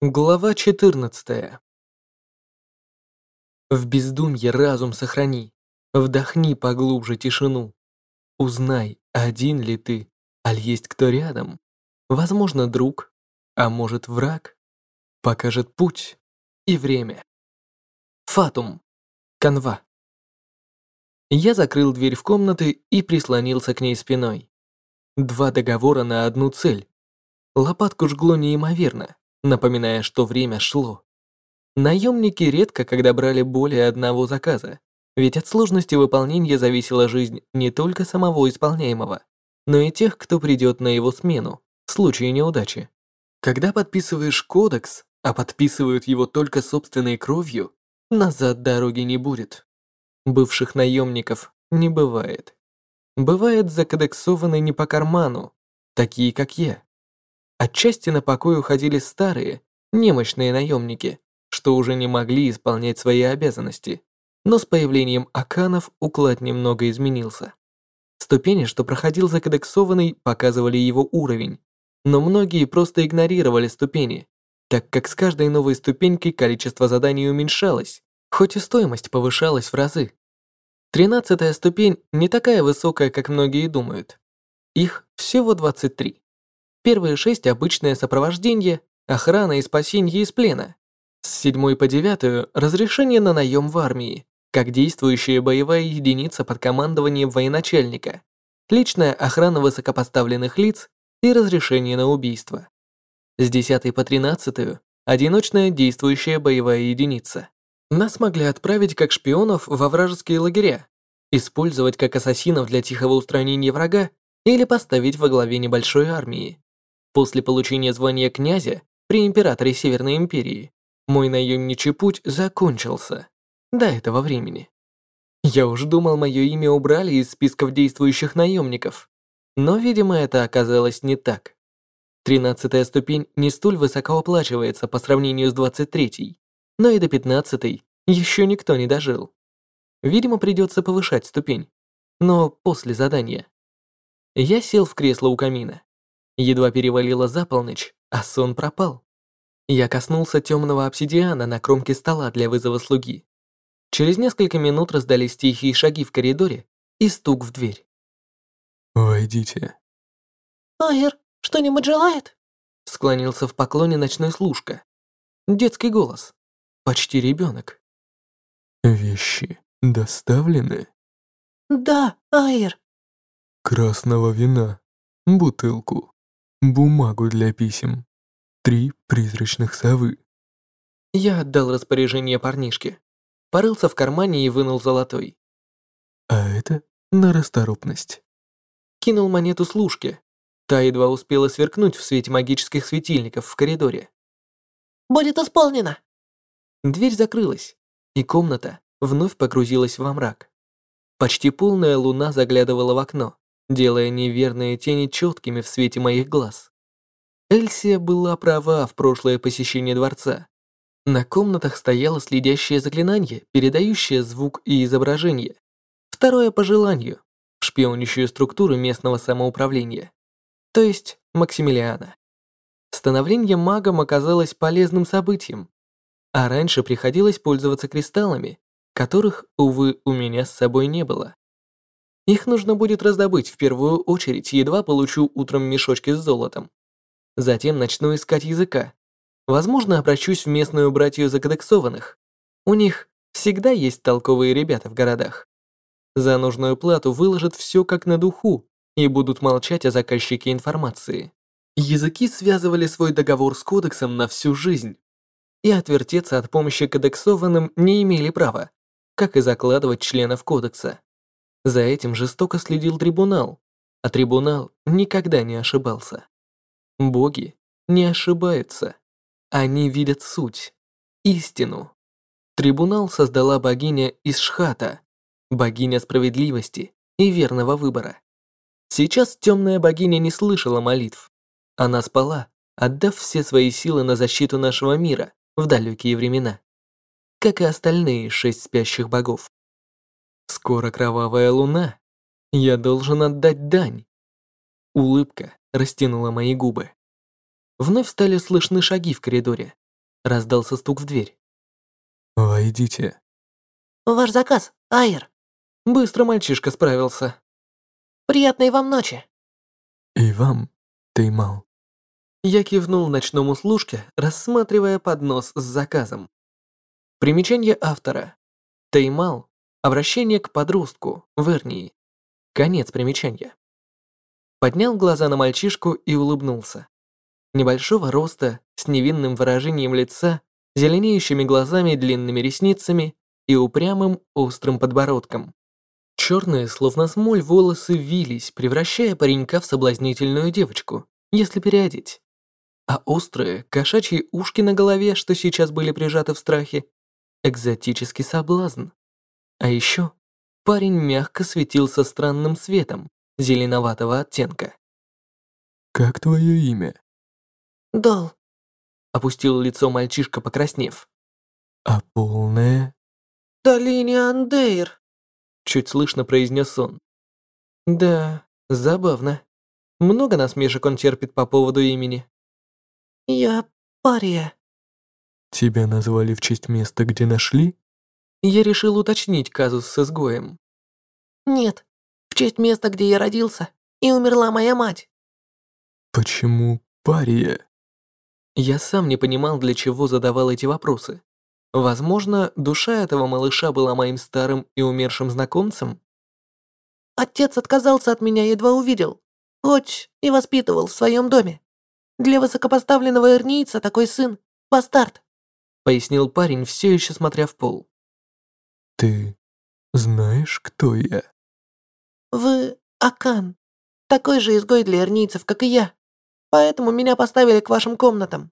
Глава 14. В бездумье разум сохрани, вдохни поглубже тишину. Узнай, один ли ты, аль есть кто рядом. Возможно, друг, а может враг. Покажет путь и время. Фатум. Канва. Я закрыл дверь в комнаты и прислонился к ней спиной. Два договора на одну цель. Лопатку жгло неимоверно напоминая, что время шло. Наемники редко когда брали более одного заказа, ведь от сложности выполнения зависела жизнь не только самого исполняемого, но и тех, кто придет на его смену в случае неудачи. Когда подписываешь кодекс, а подписывают его только собственной кровью, назад дороги не будет. Бывших наемников не бывает. Бывает закодексованные не по карману, такие как я. Отчасти на покой уходили старые, немощные наемники, что уже не могли исполнять свои обязанности. Но с появлением Аканов уклад немного изменился. Ступени, что проходил закодексованный, показывали его уровень, но многие просто игнорировали ступени, так как с каждой новой ступенькой количество заданий уменьшалось, хоть и стоимость повышалась в разы. Тринадцатая ступень не такая высокая, как многие думают. Их всего 23. Первые шесть – обычное сопровождение, охрана и спасение из плена. С седьмой по девятую – разрешение на наем в армии, как действующая боевая единица под командованием военачальника, личная охрана высокопоставленных лиц и разрешение на убийство. С десятой по тринадцатую – одиночная действующая боевая единица. Нас могли отправить как шпионов во вражеские лагеря, использовать как ассасинов для тихого устранения врага или поставить во главе небольшой армии. После получения звания князя при императоре Северной империи мой наемничий путь закончился. До этого времени. Я уж думал, мое имя убрали из списков действующих наемников. Но, видимо, это оказалось не так. Тринадцатая ступень не столь высоко оплачивается по сравнению с двадцать третьей, но и до пятнадцатой еще никто не дожил. Видимо, придется повышать ступень, но после задания. Я сел в кресло у камина. Едва перевалило за полночь, а сон пропал. Я коснулся темного обсидиана на кромке стола для вызова слуги. Через несколько минут раздались тихие шаги в коридоре и стук в дверь. «Войдите». «Айр, что-нибудь желает?» Склонился в поклоне ночной служка. Детский голос. Почти ребенок. «Вещи доставлены?» «Да, Айр». «Красного вина. Бутылку бумагу для писем, три призрачных совы. Я отдал распоряжение парнишке. Порылся в кармане и вынул золотой. А это на расторопность. Кинул монету служке. Та едва успела сверкнуть в свете магических светильников в коридоре. «Будет исполнено!» Дверь закрылась, и комната вновь погрузилась во мрак. Почти полная луна заглядывала в окно делая неверные тени четкими в свете моих глаз. Эльсия была права в прошлое посещение дворца. На комнатах стояло следящее заклинание, передающее звук и изображение. Второе по желанию, шпионящую структуру местного самоуправления. То есть Максимилиана. Становление магом оказалось полезным событием, а раньше приходилось пользоваться кристаллами, которых, увы, у меня с собой не было. Их нужно будет раздобыть в первую очередь, едва получу утром мешочки с золотом. Затем начну искать языка. Возможно, обращусь в местную братью закодексованных. У них всегда есть толковые ребята в городах. За нужную плату выложат все как на духу и будут молчать о заказчике информации. Языки связывали свой договор с кодексом на всю жизнь. И отвертеться от помощи кодексованным не имели права, как и закладывать членов кодекса. За этим жестоко следил трибунал, а трибунал никогда не ошибался. Боги не ошибаются. Они видят суть, истину. Трибунал создала богиня Исшхата, богиня справедливости и верного выбора. Сейчас темная богиня не слышала молитв. Она спала, отдав все свои силы на защиту нашего мира в далекие времена, как и остальные шесть спящих богов. Скоро кровавая луна. Я должен отдать дань. Улыбка растянула мои губы. Вновь стали слышны шаги в коридоре. Раздался стук в дверь. Войдите. Ваш заказ, Айр. Быстро мальчишка справился. Приятной вам ночи. И вам, Теймал. Я кивнул ночному служке, рассматривая поднос с заказом. Примечание автора. Теймал – обращение к подростку, Вернии. Конец примечания. Поднял глаза на мальчишку и улыбнулся. Небольшого роста, с невинным выражением лица, зеленеющими глазами длинными ресницами и упрямым острым подбородком. Черные, словно смоль, волосы вились, превращая паренька в соблазнительную девочку, если переодеть а острые, кошачьи ушки на голове, что сейчас были прижаты в страхе, экзотический соблазн. А еще парень мягко светился странным светом, зеленоватого оттенка. «Как твое имя?» Дол. Опустил лицо мальчишка, покраснев. «А полное?» Долини Андейр. Чуть слышно произнес он. Да, забавно. Много насмешек он терпит по поводу имени. Я пария. Тебя назвали в честь места, где нашли? Я решил уточнить казус с изгоем. Нет, в честь места, где я родился, и умерла моя мать. Почему пария? Я сам не понимал, для чего задавал эти вопросы. Возможно, душа этого малыша была моим старым и умершим знакомцем? Отец отказался от меня, едва увидел. Хоть и воспитывал в своем доме. Для высокопоставленного эрнийца такой сын – бастард», – пояснил парень, все еще смотря в пол. «Ты знаешь, кто я?» «Вы Акан, такой же изгой для эрнийцев, как и я, поэтому меня поставили к вашим комнатам».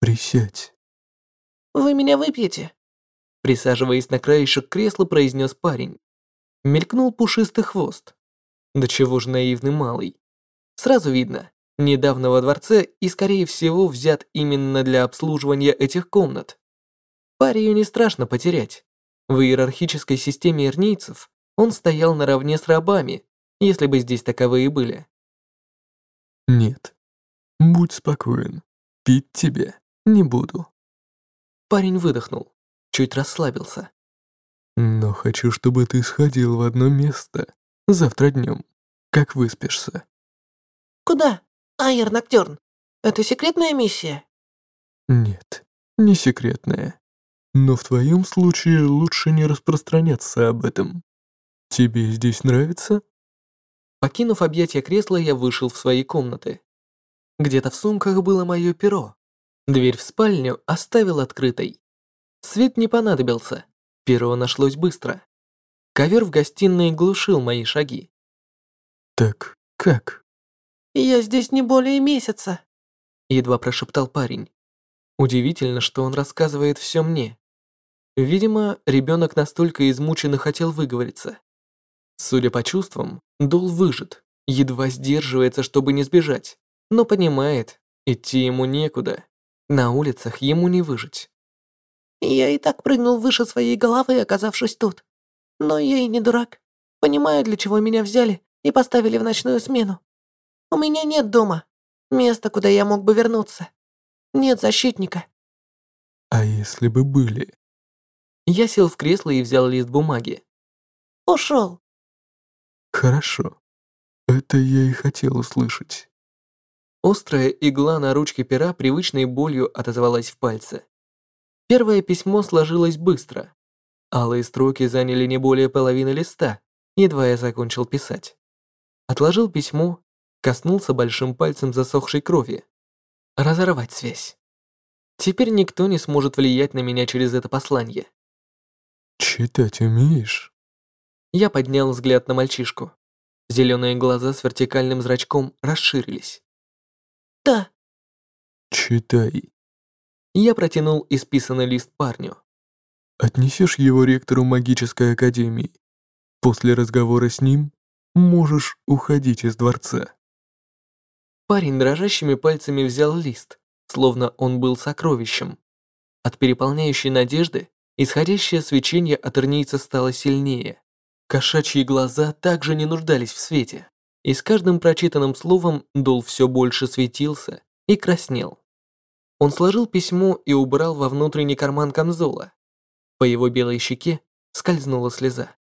«Присядь». «Вы меня выпьете?» Присаживаясь на краешек кресла, произнес парень. Мелькнул пушистый хвост. Да чего же наивный малый. Сразу видно, недавно во дворце и, скорее всего, взят именно для обслуживания этих комнат. Парию не страшно потерять. В иерархической системе ирнийцев он стоял наравне с рабами, если бы здесь таковые были. Нет. Будь спокоен. Пить тебя не буду. Парень выдохнул, чуть расслабился. Но хочу, чтобы ты сходил в одно место завтра днем, как выспишься. Куда? Айер Ноктюрн, это секретная миссия? Нет, не секретная. Но в твоем случае лучше не распространяться об этом. Тебе здесь нравится? Покинув объятия кресла, я вышел в свои комнаты. Где-то в сумках было мое перо. Дверь в спальню оставил открытой. Свет не понадобился. Перо нашлось быстро. Ковер в гостиной глушил мои шаги. Так как? «Я здесь не более месяца», — едва прошептал парень. Удивительно, что он рассказывает все мне. Видимо, ребенок настолько измучен и хотел выговориться. Судя по чувствам, Дол выжит, едва сдерживается, чтобы не сбежать, но понимает, идти ему некуда. На улицах ему не выжить. «Я и так прыгнул выше своей головы, оказавшись тут. Но я и не дурак. Понимаю, для чего меня взяли и поставили в ночную смену. У меня нет дома. Места, куда я мог бы вернуться. Нет защитника. А если бы были? Я сел в кресло и взял лист бумаги. Ушел. Хорошо. Это я и хотел услышать. Острая игла на ручке пера привычной болью отозвалась в пальце. Первое письмо сложилось быстро. Алые строки заняли не более половины листа, едва я закончил писать. Отложил письмо коснулся большим пальцем засохшей крови. Разорвать связь. Теперь никто не сможет влиять на меня через это послание. Читать умеешь? Я поднял взгляд на мальчишку. Зеленые глаза с вертикальным зрачком расширились. Да. Читай. Я протянул исписанный лист парню. Отнесешь его ректору магической академии. После разговора с ним можешь уходить из дворца. Парень дрожащими пальцами взял лист, словно он был сокровищем. От переполняющей надежды исходящее свечение от ирнейца стало сильнее. Кошачьи глаза также не нуждались в свете, и с каждым прочитанным словом Дол все больше светился и краснел. Он сложил письмо и убрал во внутренний карман камзола. По его белой щеке скользнула слеза.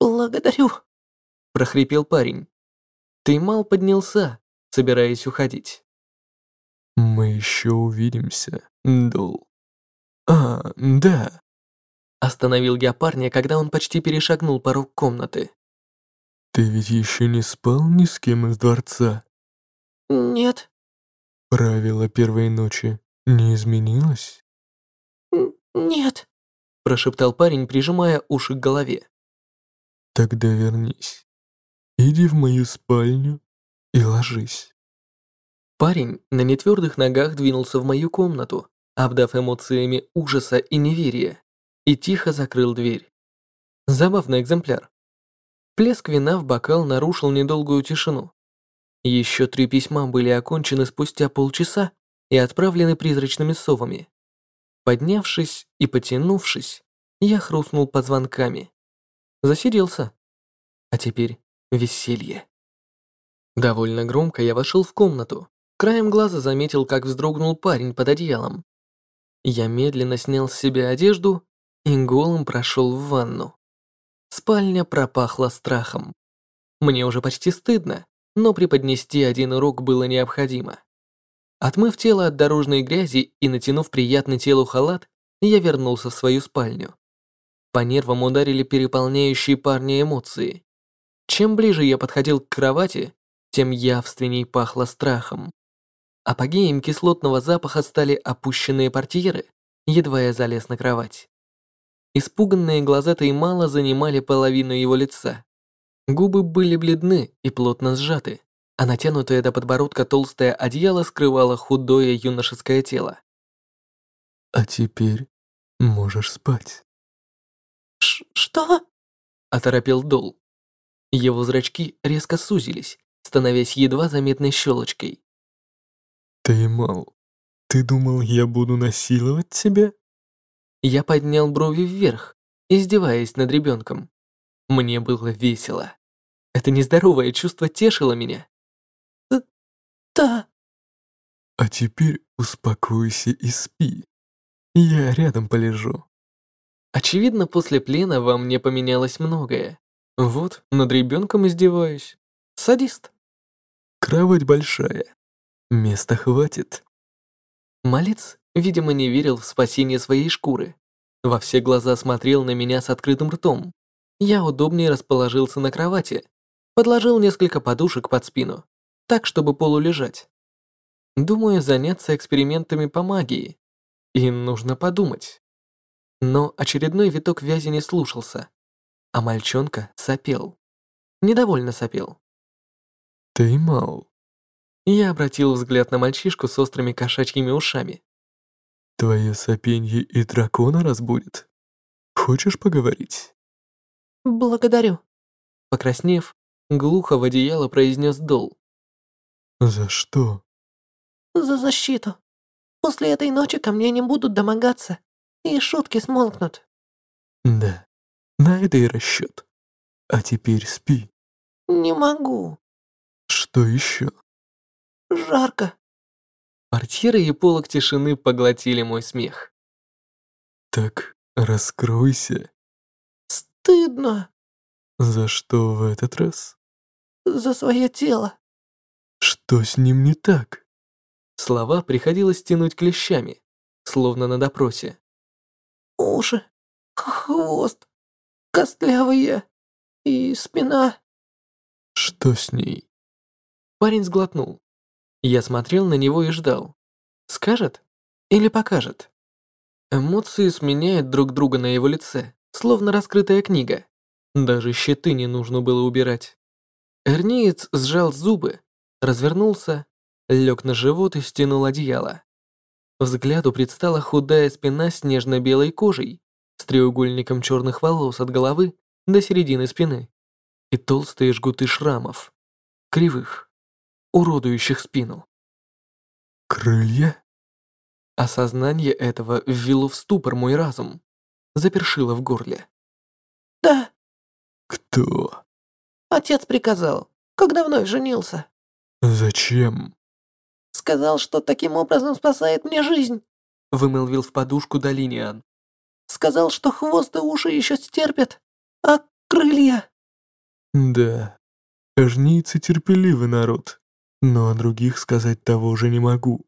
«Благодарю», – прохрипел парень. Теймал поднялся, собираясь уходить. «Мы еще увидимся, Дол». «А, да». Остановил я парня, когда он почти перешагнул порог комнаты. «Ты ведь еще не спал ни с кем из дворца?» «Нет». «Правило первой ночи не изменилось?» «Нет», – прошептал парень, прижимая уши к голове. «Тогда вернись. Иди в мою спальню и ложись». Парень на нетвердых ногах двинулся в мою комнату, обдав эмоциями ужаса и неверия, и тихо закрыл дверь. Забавный экземпляр. Плеск вина в бокал нарушил недолгую тишину. Еще три письма были окончены спустя полчаса и отправлены призрачными совами. Поднявшись и потянувшись, я хрустнул позвонками. Засиделся. А теперь веселье. Довольно громко я вошел в комнату. Краем глаза заметил, как вздрогнул парень под одеялом. Я медленно снял с себя одежду и голым прошел в ванну. Спальня пропахла страхом. Мне уже почти стыдно, но преподнести один урок было необходимо. Отмыв тело от дорожной грязи и натянув приятный телу халат, я вернулся в свою спальню. По нервам ударили переполняющие парня эмоции. Чем ближе я подходил к кровати, тем явственней пахло страхом. Апогеем кислотного запаха стали опущенные портьеры, едва я залез на кровать. Испуганные глаза Таймала занимали половину его лица. Губы были бледны и плотно сжаты, а натянутое до подбородка толстое одеяло скрывало худое юношеское тело. «А теперь можешь спать». Ш «Что?» – оторопел Дол. Его зрачки резко сузились, становясь едва заметной щелочкой. «Таймал, ты думал, я буду насиловать тебя?» Я поднял брови вверх, издеваясь над ребенком. Мне было весело. Это нездоровое чувство тешило меня. «Да». «А теперь успокойся и спи. Я рядом полежу». Очевидно, после плена во мне поменялось многое. Вот, над ребенком издеваюсь. Садист. Кровать большая. Места хватит. Малец, видимо, не верил в спасение своей шкуры. Во все глаза смотрел на меня с открытым ртом. Я удобнее расположился на кровати, подложил несколько подушек под спину, так, чтобы полулежать. Думаю, заняться экспериментами по магии. И нужно подумать. Но очередной виток вязи не слушался, а мальчонка сопел. Недовольно сопел. «Ты мал». Я обратил взгляд на мальчишку с острыми кошачьими ушами. «Твое сопенье и дракона разбудит. Хочешь поговорить?» «Благодарю». Покраснев, глухо в одеяло произнес Дол. «За что?» «За защиту. После этой ночи ко мне не будут домогаться, и шутки смолкнут». «Да, на это и расчет. А теперь спи». «Не могу». «Что еще?» «Жарко». Портьеры и полок тишины поглотили мой смех. «Так раскройся». «Стыдно». «За что в этот раз?» «За свое тело». «Что с ним не так?» Слова приходилось тянуть клещами, словно на допросе. «Уши, хвост, костлявые и спина». «Что с ней?» Парень сглотнул. Я смотрел на него и ждал. Скажет или покажет? Эмоции сменяют друг друга на его лице, словно раскрытая книга. Даже щиты не нужно было убирать. Эрниец сжал зубы, развернулся, лег на живот и стянул одеяло. Взгляду предстала худая спина с нежно-белой кожей, с треугольником черных волос от головы до середины спины и толстые жгуты шрамов, кривых, уродующих спину. «Крылья?» Осознание этого ввело в ступор мой разум, запершило в горле. «Да, «Кто?» отец приказал, когда вновь женился». «Зачем?» Сказал, что таким образом спасает мне жизнь. Вымолвил в подушку Долиниан. Сказал, что хвост и уши еще стерпят, а крылья... Да, жницы терпеливый народ, но о других сказать того же не могу.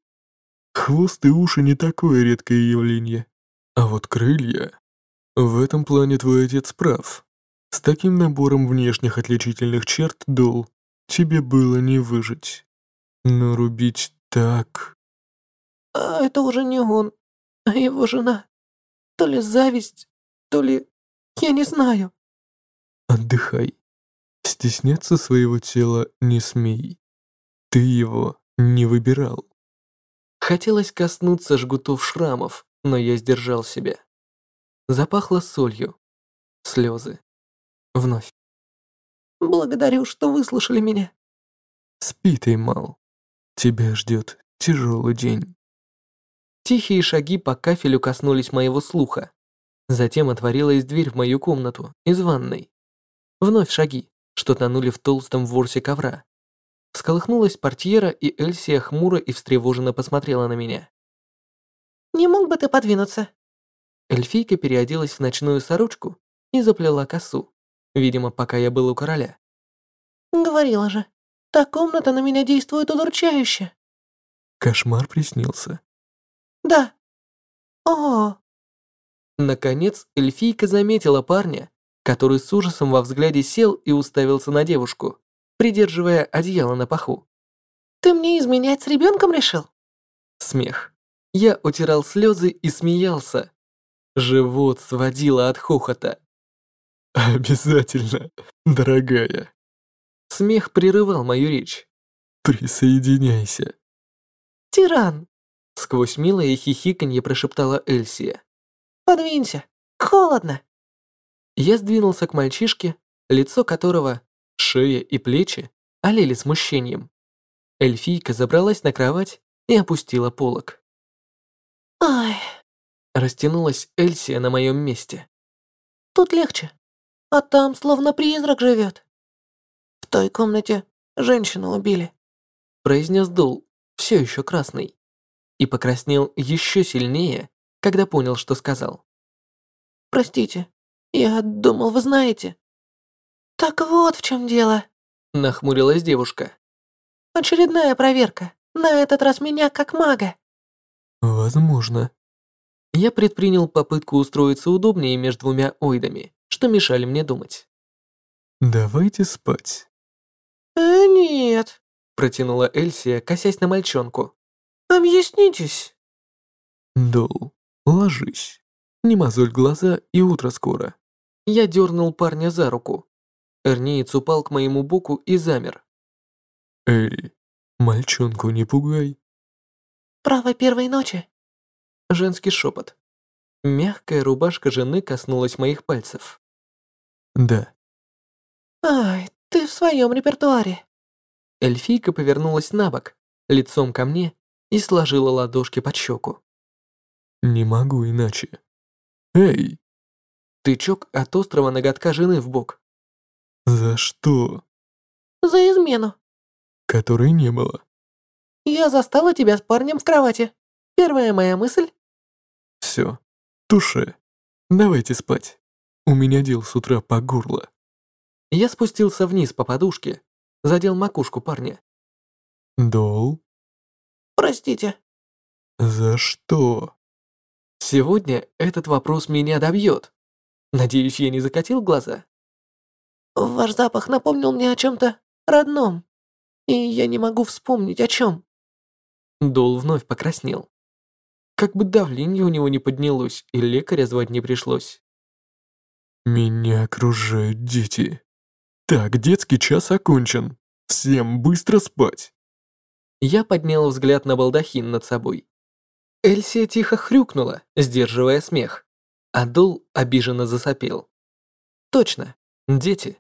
Хвост и уши не такое редкое явление. А вот крылья... В этом плане твой отец прав. С таким набором внешних отличительных черт, Дол, тебе было не выжить. Но рубить так... А это уже не он, а его жена. То ли зависть, то ли... Я не знаю. Отдыхай. Стесняться своего тела не смей. Ты его не выбирал. Хотелось коснуться жгутов шрамов, но я сдержал себя. Запахло солью. Слезы. Вновь. Благодарю, что выслушали меня. Спи ты, Мал. Тебя ждет тяжелый день. Тихие шаги по кафелю коснулись моего слуха. Затем отворилась дверь в мою комнату, из ванной. Вновь шаги, что тонули в толстом ворсе ковра. Всколыхнулась портьера, и Эльсия хмуро и встревоженно посмотрела на меня. «Не мог бы ты подвинуться?» Эльфийка переоделась в ночную сорочку и заплела косу, видимо, пока я был у короля. «Говорила же, та комната на меня действует удручающе». Кошмар приснился. «Да». «О, Наконец, эльфийка заметила парня, который с ужасом во взгляде сел и уставился на девушку, придерживая одеяло на паху. ты мне изменять с ребенком решил?» Смех. Я утирал слезы и смеялся. Живот сводило от хохота. Обязательно, дорогая. Смех прерывал мою речь. Присоединяйся. «Тиран, Сквозь милое хихиканье прошептала Эльсия. подвинься, холодно». Я сдвинулся к мальчишке, лицо которого, шея и плечи олели смущением. Эльфийка забралась на кровать и опустила полог. «Ай, Растянулась Эльсия на моем месте. тут легче, а там словно призрак живет. В той комнате женщину убили». Произнес Дул, все еще красный. И покраснел еще сильнее, когда понял, что сказал. «Простите, я думал, вы знаете». «Так вот в чем дело. Нахмурилась девушка. Очередная проверка. На этот раз меня как мага». Возможно. Я предпринял попытку устроиться удобнее между двумя ойдами, что мешали мне думать. Давайте спать. «Э, нет. Протянула Эльсия, косясь на мальчонку. Объяснитесь». Дол, ложись. Не мозоль глаза, и утро скоро. Я дернул парня за руку. Эрнеец упал к моему боку и замер. Эй, мальчонку не пугай. Право первой ночи. Женский шепот. Мягкая рубашка жены коснулась моих пальцев. Да, Ай, ты в своем репертуаре. Эльфийка повернулась на бок, лицом ко мне, и сложила ладошки под щеку. не могу иначе. Эй, Тычок от острого ноготка жены в бок. За что? За измену. Которой не было. Я застала тебя с парнем в кровати. Первая моя мысль. Все, туше. Давайте спать. У меня дел с утра по горло. Я спустился вниз по подушке, задел макушку парня. Дол, Простите. за что? Сегодня этот вопрос меня добьет. Надеюсь, я не закатил глаза? Ваш запах напомнил мне о чем-то родном. И я не могу вспомнить о чем. Дол вновь покраснел. Как бы давление у него не поднялось, и лекаря звать не пришлось. Меня окружают дети. Так, детский час окончен. Всем быстро спать. Я поднял взгляд на балдахин над собой. Эльсия тихо хрюкнула, сдерживая смех, а Дол обиженно засопел. Точно, дети.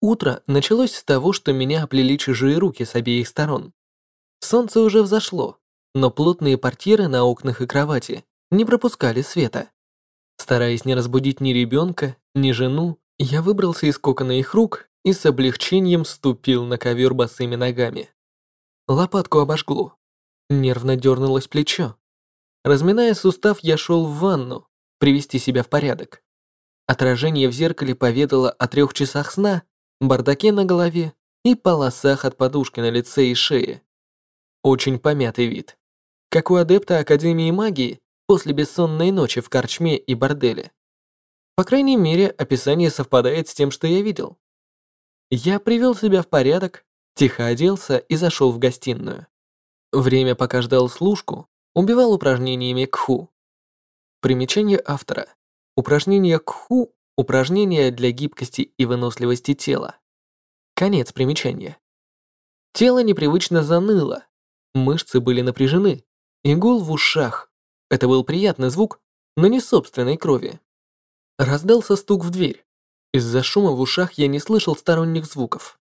Утро началось с того, что меня оплели чужие руки с обеих сторон. Солнце уже взошло, но плотные портьеры на окнах и кровати не пропускали света. Стараясь не разбудить ни ребенка, ни жену, я выбрался из кокона их рук и с облегчением ступил на ковер босыми ногами. Лопатку обожгло. Нервно дернулось плечо. Разминая сустав, я шел в ванну, привести себя в порядок. Отражение в зеркале поведало о трех часах сна, бардаке на голове и полосах от подушки на лице и шее. Очень помятый вид. Как у адепта Академии магии после бессонной ночи в корчме и борделе. По крайней мере, описание совпадает с тем, что я видел. Я привел себя в порядок, тихо оделся и зашел в гостиную. Время, пока ждал служку, убивал упражнениями кху. Примечание автора. Упражнение кху – упражнение для гибкости и выносливости тела. Конец примечания. Тело непривычно заныло, мышцы были напряжены, игул в ушах. Это был приятный звук, но не собственной крови. Раздался стук в дверь. Из-за шума в ушах я не слышал сторонних звуков.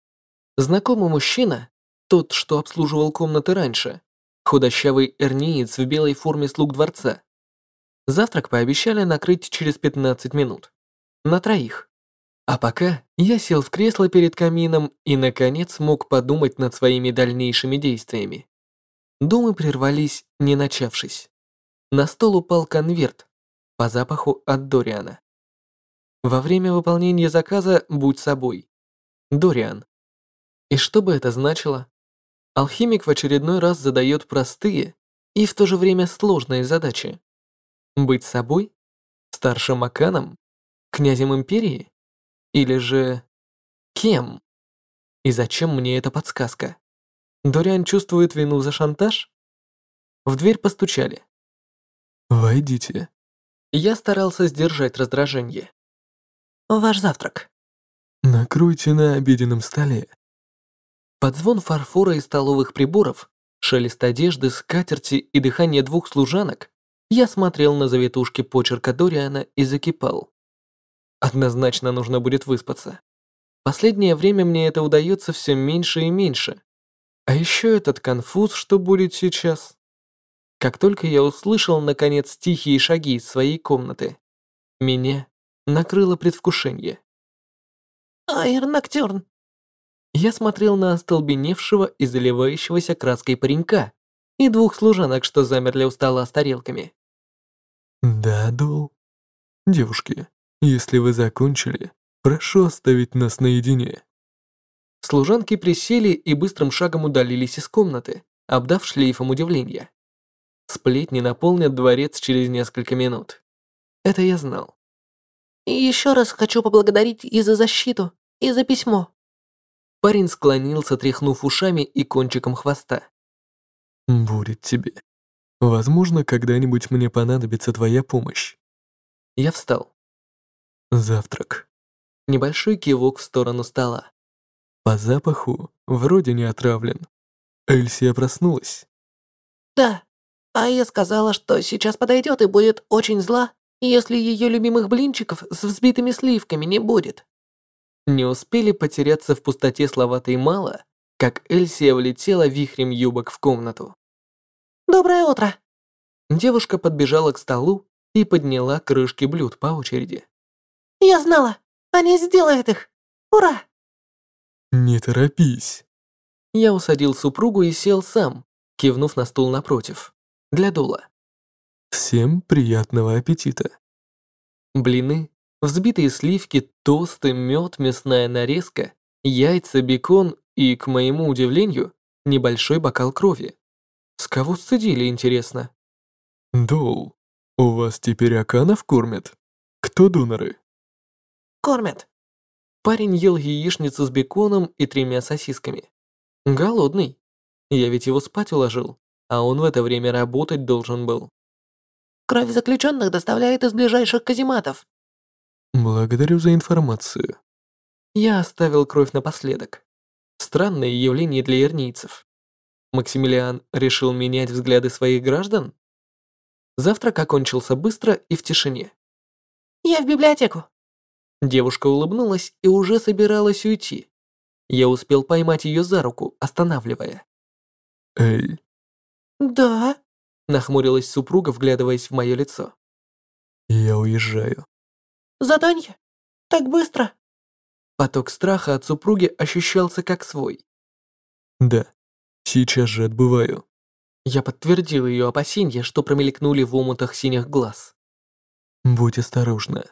Знакомый мужчина, тот, что обслуживал комнаты раньше, худощавый эрниец в белой форме слуг дворца. Завтрак пообещали накрыть через 15 минут. На троих. А пока я сел в кресло перед камином и, наконец, мог подумать над своими дальнейшими действиями. Думы прервались, не начавшись. На стол упал конверт по запаху от Дориана. Во время выполнения заказа будь собой. Дориан. И что бы это значило? Алхимик в очередной раз задает простые и в то же время сложные задачи. Быть собой? Старшим Аканом? Князем Империи? Или же... Кем? И зачем мне эта подсказка? Дориан чувствует вину за шантаж? В дверь постучали. «Войдите». Я старался сдержать раздражение. Ваш завтрак. Накройте на обеденном столе. Под звон фарфора и столовых приборов, шелест одежды, скатерти и дыхание двух служанок, я смотрел на завитушки почерка Дориана и закипал. Однозначно нужно будет выспаться. Последнее время мне это удается все меньше и меньше. А еще этот конфуз, что будет сейчас. Как только я услышал, наконец, тихие шаги из своей комнаты, меня накрыло предвкушение. «Айр Ноктюрн!» Я смотрел на остолбеневшего и заливающегося краской паренька и двух служанок, что замерли у стола с тарелками. Да, Дол. Девушки, если вы закончили, прошу оставить нас наедине. Служанки присели и быстрым шагом удалились из комнаты, обдав шлейфом удивления. Сплетни наполнят дворец через несколько минут. Это я знал. И еще раз хочу поблагодарить и за защиту, и за письмо. Парень склонился, тряхнув ушами и кончиком хвоста. Будет тебе. Возможно, когда-нибудь мне понадобится твоя помощь. Я встал. Завтрак. Небольшой кивок в сторону стола. По запаху вроде не отравлен. Эльсия проснулась. Да, а я сказала, что сейчас подойдет и будет очень зла, если ее любимых блинчиков с взбитыми сливками не будет. Не успели потеряться в пустоте слова-то и мало, как Эльсия влетела вихрем юбок в комнату. «Доброе утро!» Девушка подбежала к столу и подняла крышки блюд по очереди. «Я знала! Они сделают их! Ура!» «Не торопись!» Я усадил супругу и сел сам, кивнув на стул напротив, для дула. Всем приятного аппетита. Блины, взбитые сливки, тосты, мед, мясная нарезка, яйца, бекон и, к моему удивлению, небольшой бокал крови. С кого сцедили, интересно? Дол, у вас теперь Аканов кормят? Кто доноры? Кормят. Парень ел яичницу с беконом и тремя сосисками. Голодный. Я ведь его спать уложил, а он в это время работать должен был. Кровь заключенных доставляет из ближайших казематов. Благодарю за информацию. Я оставил кровь напоследок. Странное явление для ирнийцев. Максимилиан решил менять взгляды своих граждан? Завтрак окончился быстро и в тишине. Я в библиотеку. Девушка улыбнулась и уже собиралась уйти. Я успел поймать ее за руку, останавливая. Эль. Да. Нахмурилась супруга, вглядываясь в мое лицо. Я уезжаю. Задание? Так быстро? Поток страха от супруги ощущался как свой. Да. Сейчас же отбываю. Я подтвердил ее опасения, что промелькнули в омутах синих глаз. Будь осторожна.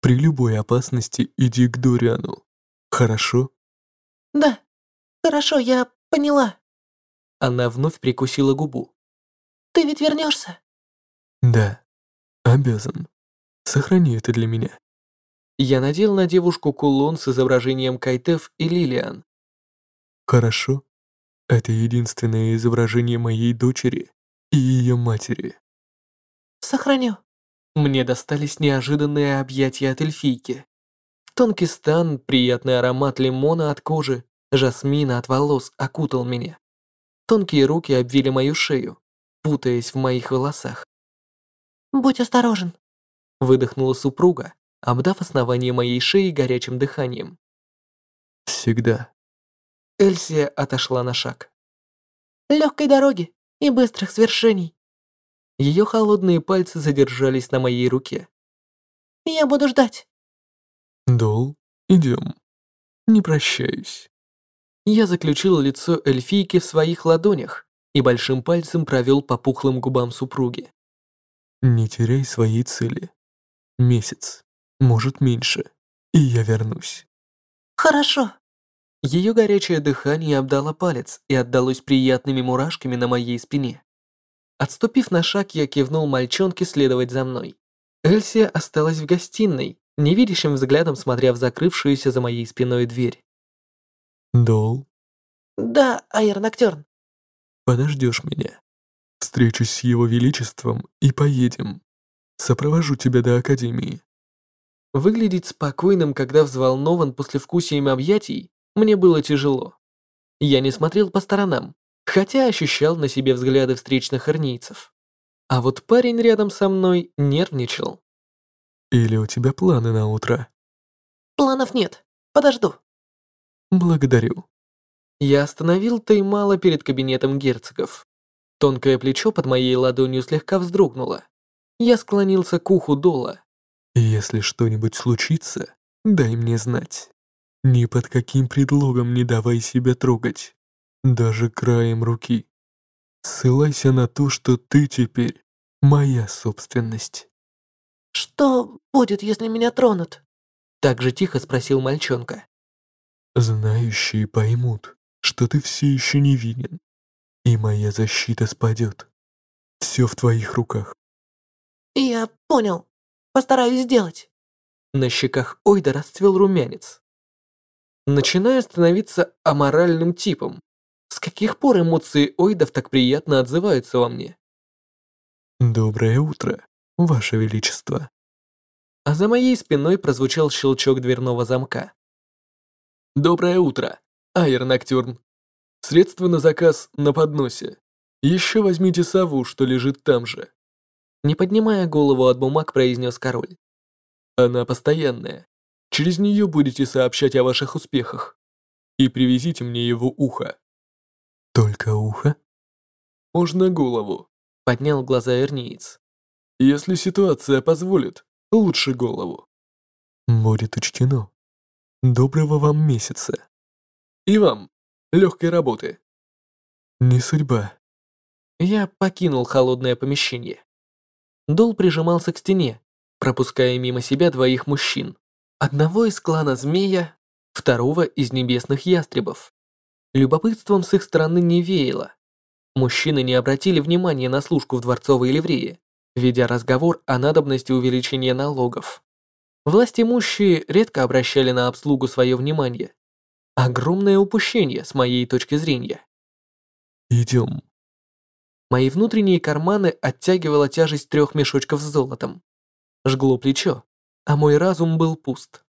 При любой опасности иди к Дориану. Хорошо? Да, хорошо, я поняла. Она вновь прикусила губу. Ты ведь вернешься? Да, обязан. Сохрани это для меня. Я надел на девушку кулон с изображением Кайтев и Лилиан. Хорошо. Это единственное изображение моей дочери и ее матери. Сохраню. Мне достались неожиданные объятия от эльфийки. Тонкий стан, приятный аромат лимона от кожи, жасмина от волос окутал меня. Тонкие руки обвили мою шею, путаясь в моих волосах. «Будь осторожен», — выдохнула супруга, обдав основание моей шеи горячим дыханием. «Всегда». Эльсия отошла на шаг. «Легкой дороги и быстрых свершений». Ее холодные пальцы задержались на моей руке. «Я буду ждать». «Дол, идем. Не прощаюсь». Я заключил лицо эльфийки в своих ладонях и большим пальцем провел по пухлым губам супруги. «Не теряй своей цели. Месяц, может меньше, и я вернусь». «Хорошо». Ее горячее дыхание обдало палец и отдалось приятными мурашками на моей спине. Отступив на шаг, я кивнул мальчонке следовать за мной. Эльсия осталась в гостиной, невидящим взглядом смотря в закрывшуюся за моей спиной дверь. Дол, Да, Айр Ноктёрн. подождешь меня. Встречусь с его величеством и поедем. Сопровожу тебя до академии. Выглядеть спокойным, когда взволнован после вкусием объятий, мне было тяжело. Я не смотрел по сторонам, хотя ощущал на себе взгляды встречных арнийцев. А вот парень рядом со мной нервничал. Или у тебя планы на утро? Планов нет. Подожду. Благодарю. Я остановил Таймала перед кабинетом герцогов. Тонкое плечо под моей ладонью слегка вздрогнуло. Я склонился к уху Дола. Если что-нибудь случится, дай мне знать. Ни под каким предлогом не давай себя трогать. Даже краем руки. Ссылайся на то, что ты теперь моя собственность. Что будет, если меня тронут? Так же тихо спросил мальчонка. Знающие поймут, что ты все еще невинен, и моя защита спадет. Все в твоих руках. Я понял. Постараюсь сделать. На щеках Ойда расцвел румянец. Начинаю становиться аморальным типом. С каких пор эмоции Ойдов так приятно отзываются во мне? Доброе утро, Ваше Величество. А за моей спиной прозвучал щелчок дверного замка. Доброе утро, Айр Ноктюрн. Средства на заказ на подносе. Еще возьмите сову, что лежит там же. Не поднимая голову от бумаг, произнес король. Она постоянная. Через нее будете сообщать о ваших успехах. И привезите мне его ухо. Только ухо? Можно голову. Поднял глаза Эрниец. Если ситуация позволит, лучше голову. Будет учтено. Доброго вам месяца. И вам легкой работы. Не судьба. Я покинул холодное помещение. Дол прижимался к стене, пропуская мимо себя двоих мужчин. Одного из клана Змея, второго из небесных ястребов. Любопытством с их стороны не веяло. Мужчины не обратили внимания на служку в дворцовой ливрее, ведя разговор о надобности увеличения налогов. Власть имущие редко обращали на обслугу свое внимание. Огромное упущение с моей точки зрения. Идем. Мои внутренние карманы оттягивала тяжесть трех мешочков с золотом. Жгло плечо, а мой разум был пуст.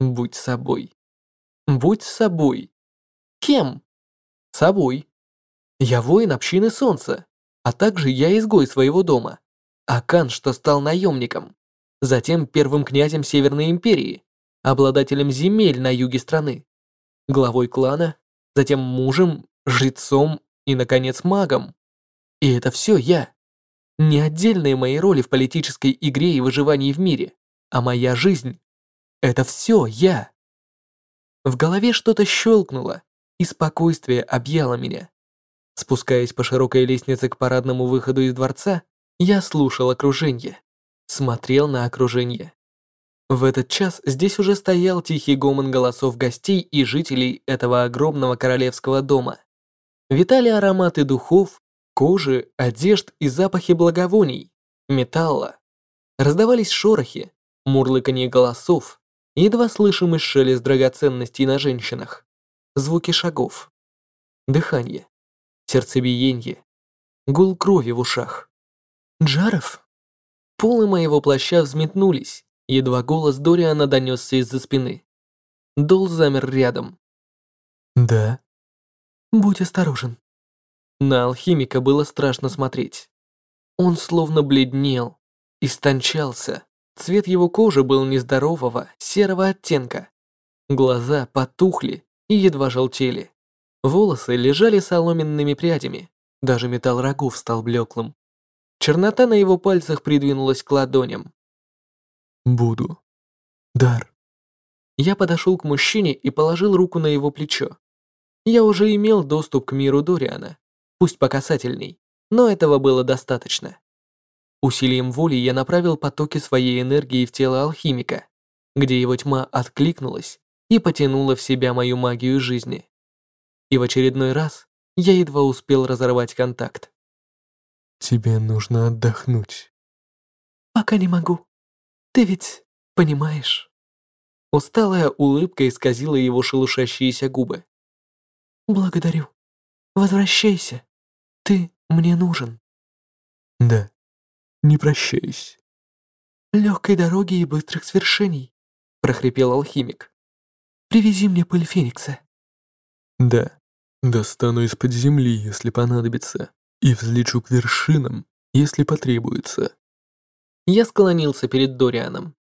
Будь собой. Будь собой. Кем? Собой. Я воин общины солнца, а также я изгой своего дома. Акан, что стал наемником. Затем первым князем Северной империи, обладателем земель на юге страны, главой клана, затем мужем, жрецом и, наконец, магом. И это все я. Не отдельные мои роли в политической игре и выживании в мире, а моя жизнь. Это все я. В голове что-то щелкнуло, и спокойствие объяло меня. Спускаясь по широкой лестнице к парадному выходу из дворца, я слушал окружение, смотрел на окружение. В этот час здесь уже стоял тихий гомон голосов гостей и жителей этого огромного королевского дома. Витали ароматы духов, кожи, одежд и запахи благовоний, металла. Раздавались шорохи, мурлыканье голосов, едва слышимый шелест драгоценностей на женщинах, звуки шагов, дыхание, сердцебиение, гул крови в ушах. «Джаров?» Полы моего плаща взметнулись, едва голос Дориана донесся из-за спины. Дол замер рядом. Да. Будь осторожен. На алхимика было страшно смотреть. Он словно бледнел, истончался. Цвет его кожи был нездорового, серого оттенка. Глаза потухли и едва желтели. Волосы лежали соломенными прядями, даже металл рогов стал блеклым. Чернота на его пальцах придвинулась к ладоням. Буду. Дар. Я подошел к мужчине и положил руку на его плечо. Я уже имел доступ к миру Дориана, пусть по касательной, но этого было достаточно. Усилием воли я направил потоки своей энергии в тело алхимика, где его тьма откликнулась и потянула в себя мою магию жизни. И в очередной раз я едва успел разорвать контакт. Тебе нужно отдохнуть. Пока не могу. Ты ведь понимаешь?» Усталая улыбка исказила его шелушащиеся губы. «Благодарю. Возвращайся. Ты мне нужен». «Да, не прощаюсь». «Легкой дороги и быстрых свершений», — прохрипел алхимик. «Привези мне пыль Феникса». «Да, достану из-под земли, если понадобится, и взлечу к вершинам, если потребуется». Я склонился перед Дорианом.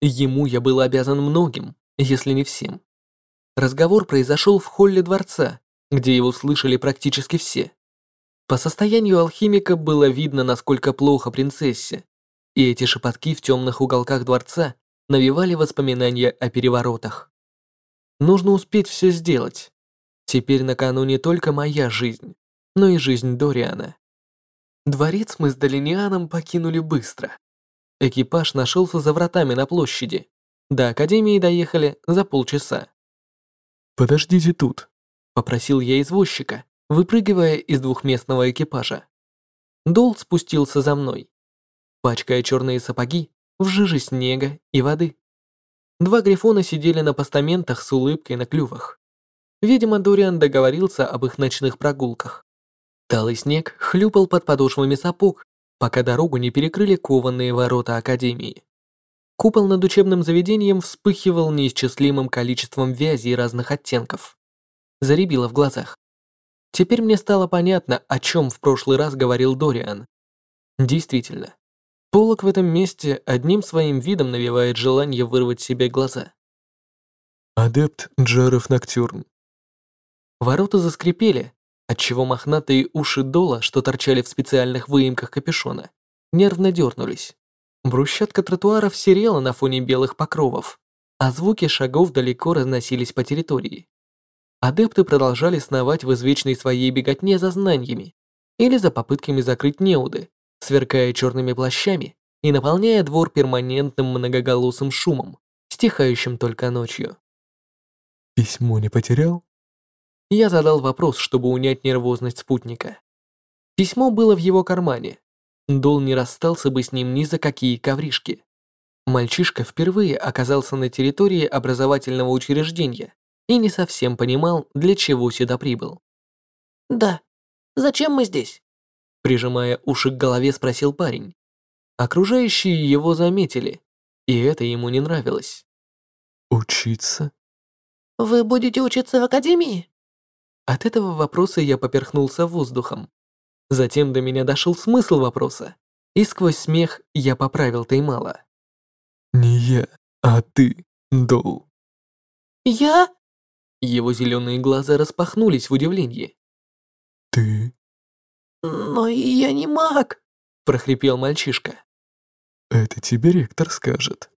Ему я был обязан многим, если не всем. Разговор произошел в холле дворца, где его слышали практически все. По состоянию алхимика было видно, насколько плохо принцессе, и эти шепотки в темных уголках дворца навевали воспоминания о переворотах. Нужно успеть все сделать. Теперь на кону не только моя жизнь, но и жизнь Дориана. Дворец мы с Долинианом покинули быстро. Экипаж нашелся за вратами на площади. До Академии доехали за полчаса. «Подождите тут», — попросил я извозчика, выпрыгивая из двухместного экипажа. Дол спустился за мной, пачкая черные сапоги в жиже снега и воды. Два грифона сидели на постаментах с улыбкой на клювах. Видимо, Дориан договорился об их ночных прогулках. Талый снег хлюпал под подошвами сапог, пока дорогу не перекрыли кованые ворота Академии. Купол над учебным заведением вспыхивал неисчислимым количеством вязей разных оттенков. Заребило в глазах. Теперь мне стало понятно, о чем в прошлый раз говорил Дориан. Действительно, полок в этом месте одним своим видом навевает желание вырвать себе глаза. Адепт Джаров Ноктюрн. Ворота заскрипели, отчего мохнатые уши Дола, что торчали в специальных выемках капюшона, нервно дернулись. Брусчатка тротуаров серела на фоне белых покровов, а звуки шагов далеко разносились по территории. Адепты продолжали сновать в извечной своей беготне за знаниями или за попытками закрыть неуды, сверкая черными плащами и наполняя двор перманентным многоголосым шумом, стихающим только ночью. «Письмо не потерял?» Я задал вопрос, чтобы унять нервозность спутника. Письмо было в его кармане. Дол не расстался бы с ним ни за какие ковришки. Мальчишка впервые оказался на территории образовательного учреждения и не совсем понимал, для чего сюда прибыл. «Да. Зачем мы здесь?» Прижимая уши к голове, спросил парень. Окружающие его заметили, и это ему не нравилось. «Учиться?» «Вы будете учиться в академии?» От этого вопроса я поперхнулся воздухом. Затем до меня дошел смысл вопроса, и сквозь смех я поправил Таймала. «Не я, а ты, Доу». «Я?» Его зеленые глаза распахнулись в удивлении. «Ты?» «Но я не маг», – прохрипел мальчишка. «Это тебе ректор скажет».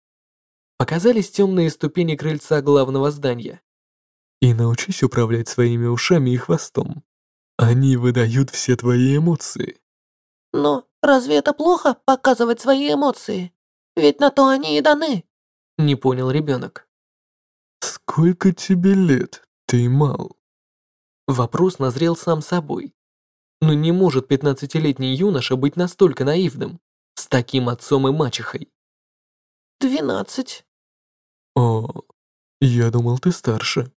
Показались темные ступени крыльца главного здания. И научись управлять своими ушами и хвостом. Они выдают все твои эмоции. Но разве это плохо показывать свои эмоции? Ведь на то они и даны. Не понял ребенок. Сколько тебе лет, ты мал? Вопрос назрел сам собой. Но не может пятнадцатилетний юноша быть настолько наивным, с таким отцом и мачехой. Двенадцать. О, я думал, ты старше.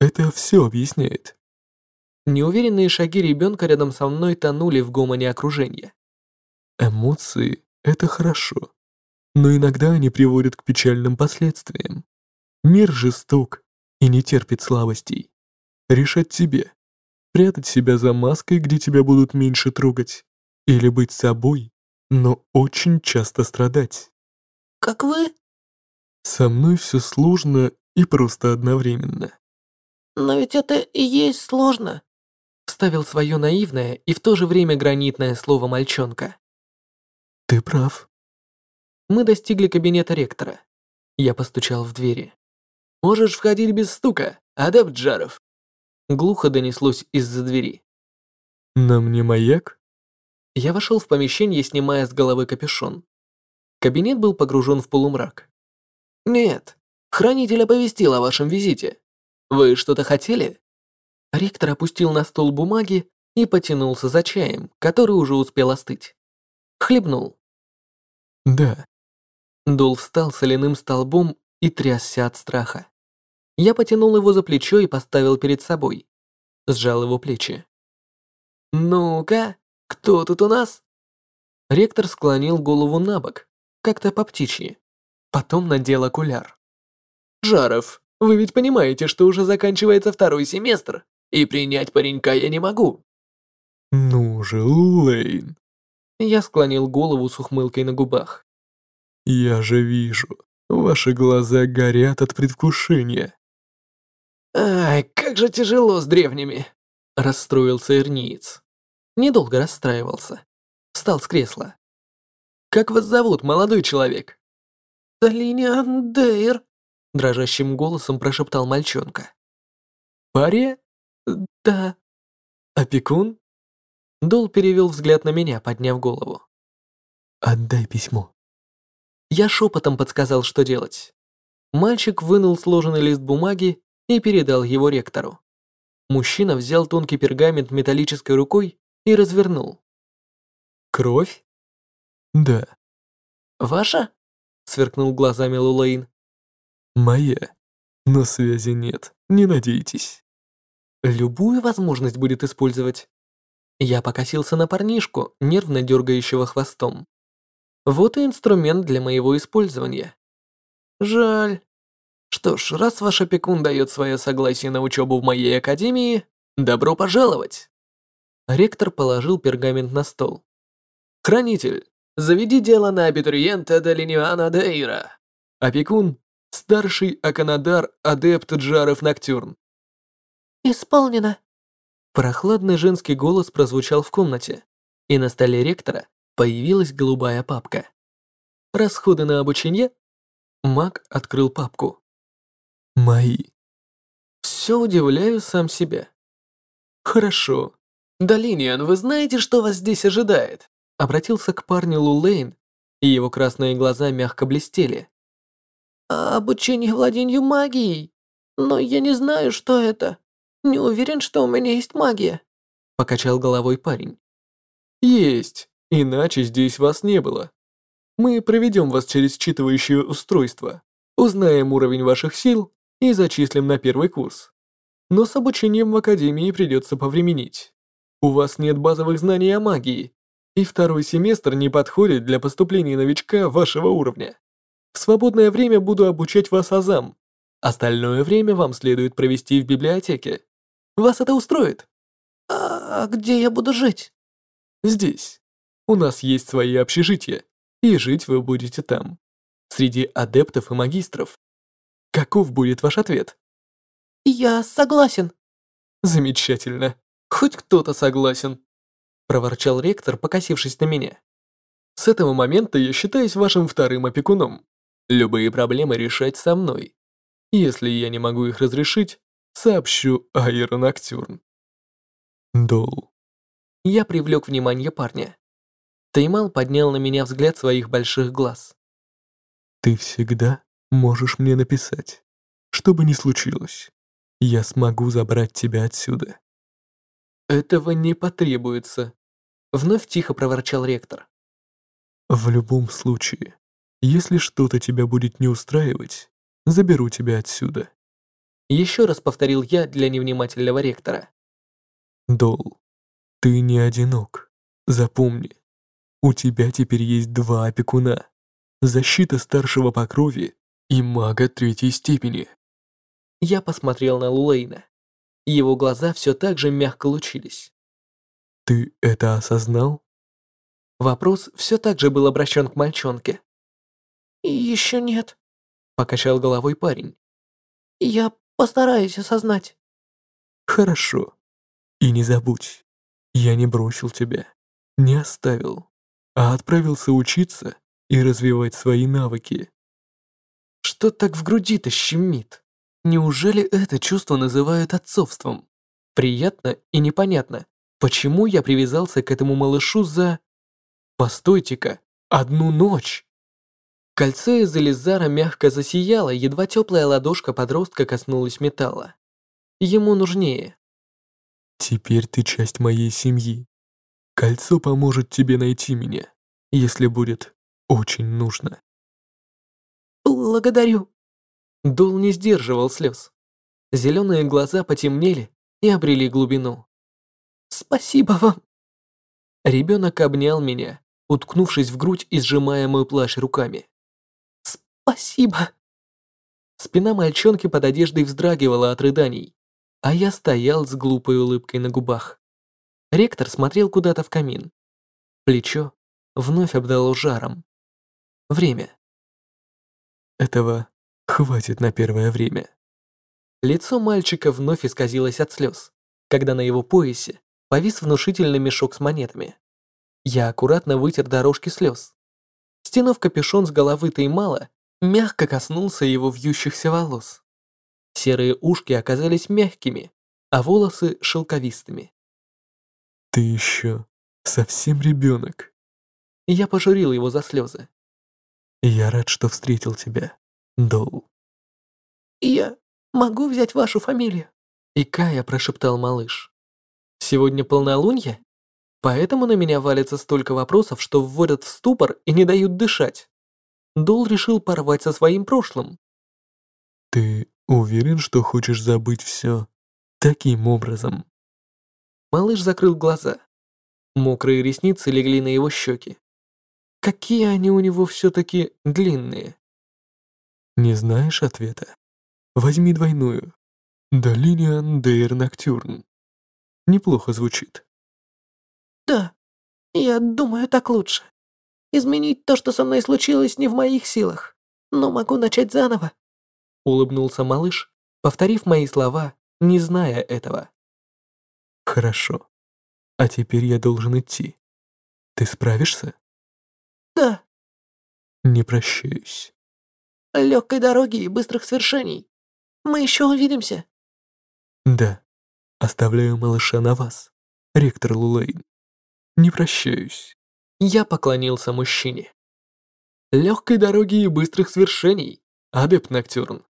Это все объясняет. Неуверенные шаги ребенка рядом со мной тонули в гомоне окружения. Эмоции — это хорошо, но иногда они приводят к печальным последствиям. Мир жесток и не терпит слабостей. Решать тебе. Прятать себя за маской, где тебя будут меньше трогать. Или быть собой, но очень часто страдать. Как вы? Со мной все сложно и просто одновременно. Но ведь это и есть сложно. Вставил свое наивное и в то же время гранитное слово мальчонка. Ты прав. Мы достигли кабинета ректора. Я постучал в двери. «Можешь входить без стука, адепт Джаров!» Глухо донеслось из-за двери. На мне маяк? Я вошел в помещение, снимая с головы капюшон. Кабинет был погружен в полумрак. «Нет, хранитель оповестил о вашем визите. Вы что-то хотели?» Ректор опустил на стол бумаги и потянулся за чаем, который уже успел остыть. Хлебнул. Да. Дол встал соляным столбом и трясся от страха. Я потянул его за плечо и поставил перед собой. Сжал его плечи. «Ну-ка, кто тут у нас?» Ректор склонил голову на бок, как-то по птичьи. Потом надел окуляр. «Жаров, вы ведь понимаете, что уже заканчивается второй семестр, и принять паренька я не могу». Ну же, Лейн. Я склонил голову с ухмылкой на губах. Я же вижу, ваши глаза горят от предвкушения. «Ай, как же тяжело с древними!» – расстроился Эрниец. Недолго расстраивался. Встал с кресла. «Как вас зовут, молодой человек?» Долиниан Дейр. Дрожащим голосом прошептал мальчонка. «Пария?» Да. «Опекун?» Дол перевел взгляд на меня, подняв голову. Отдай письмо. Я шепотом подсказал, что делать. Мальчик вынул сложенный лист бумаги и передал его ректору. Мужчина взял тонкий пергамент металлической рукой и развернул. «Кровь?» Да, Ваша? сверкнул глазами Лулаин. моя. Но связи нет, не надейтесь. Любую возможность будет использовать. Я покосился на парнишку, нервно дергающего хвостом. Вот и инструмент для моего использования. Жаль. Что ж, раз ваш опекун дает свое согласие на учебу в моей академии, добро пожаловать. Ректор положил пергамент на стол. Хранитель, заведи дело на абитуриента Долиниана Дейра. Опекун, старший Аканадар Адепт Джаров Ноктюрн. Исполнено. Прохладный женский голос прозвучал в комнате, и на столе ректора появилась голубая папка. Расходы на обучение? Маг открыл папку. Мои. Все удивляю сам себя. Хорошо. Долиниан, вы знаете, что вас здесь ожидает? Обратился к парню Лулейн, и его красные глаза мягко блестели. А Обучение владению магией. Но я не знаю, что это. Не уверен, что у меня есть магия. Покачал головой парень. Есть, иначе здесь вас не было. Мы проведем вас через считывающее устройство, узнаем уровень ваших сил и зачислим на первый курс. Но с обучением в академии придется повременить. У вас нет базовых знаний о магии, и второй семестр не подходит для поступления новичка вашего уровня. В свободное время буду обучать вас азам. Остальное время вам следует провести в библиотеке. Вас это устроит? А где я буду жить? Здесь. У нас есть свои общежития, и жить вы будете там. Среди адептов и магистров. Каков будет ваш ответ? Я согласен. Замечательно. Хоть кто-то согласен. Проворчал ректор, покосившись на меня. С этого момента я считаюсь вашим вторым опекуном. Любые проблемы решать со мной. Если я не могу их разрешить, сообщу Айрон Ноктюрн. Дол. Я привлек внимание парня. Таймал поднял на меня взгляд своих больших глаз. Ты всегда можешь мне написать. Что бы ни случилось, я смогу забрать тебя отсюда. Этого не потребуется. Вновь тихо проворчал ректор. В любом случае, если что-то тебя будет не устраивать, заберу тебя отсюда. Еще раз повторил я для невнимательного ректора. Дол, ты не одинок. Запомни, у тебя теперь есть два опекуна. Защита старшего по крови и мага третьей степени. Я посмотрел на Лулейна. Его глаза все так же мягко лучились. Ты это осознал? Вопрос все так же был обращен к мальчонке. «Еще нет», — покачал головой парень. «Я постараюсь осознать». «Хорошо. И не забудь, я не бросил тебя, не оставил, а отправился учиться и развивать свои навыки». Что так в груди-то щемит? Неужели это чувство называют отцовством? Приятно и непонятно, почему я привязался к этому малышу за... Постойте-ка, одну ночь. Кольцо из Элизара мягко засияло, едва теплая ладошка подростка коснулась металла. Ему нужнее. Теперь ты часть моей семьи. Кольцо поможет тебе найти меня, если будет очень нужно. «Благодарю». Дол не сдерживал слез. Зеленые глаза потемнели и обрели глубину. «Спасибо вам». Ребенок обнял меня, уткнувшись в грудь и сжимая мой плащ руками. «Спасибо!» Спина мальчонки под одеждой вздрагивала от рыданий, а я стоял с глупой улыбкой на губах. Ректор смотрел куда-то в камин. Плечо вновь обдало жаром. Время. Этого хватит на первое время. Лицо мальчика вновь исказилось от слез, когда на его поясе повис внушительный мешок с монетами. Я аккуратно вытер дорожки слез. Стянув капюшон с головы Таймала, мягко коснулся его вьющихся волос. Серые ушки оказались мягкими, а волосы шелковистыми. Ты еще совсем ребенок. Я пожурил его за слезы. Я рад, что встретил тебя, Дол. «Я могу взять вашу фамилию?» И Кая прошептал малыш. «Сегодня полнолуние?» Поэтому на меня валится столько вопросов, что вводят в ступор и не дают дышать. Дол решил порвать со своим прошлым. Ты уверен, что хочешь забыть все таким образом? Малыш закрыл глаза. Мокрые ресницы легли на его щеки. Какие они у него все-таки длинные. Не знаешь ответа? Возьми двойную. Долиниан Дейр Ноктюрн. Неплохо звучит. Да, я думаю, так лучше. Изменить то, что со мной случилось, не в моих силах, но могу начать заново. Улыбнулся малыш, повторив мои слова, не зная этого. Хорошо. А теперь я должен идти. Ты справишься? Да. Не прощаюсь. Легкой дороги и быстрых свершений. Мы еще увидимся. Да. Оставляю малыша на вас, ректор Лулейн. Не прощаюсь. Я поклонился мужчине. Легкой дороги и быстрых свершений, адепт Ноктюрн.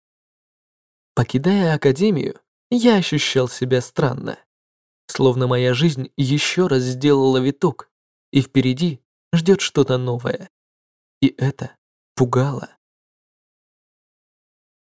Покидая Академию, я ощущал себя странно. Словно моя жизнь еще раз сделала виток, и впереди ждет что-то новое. И это пугало.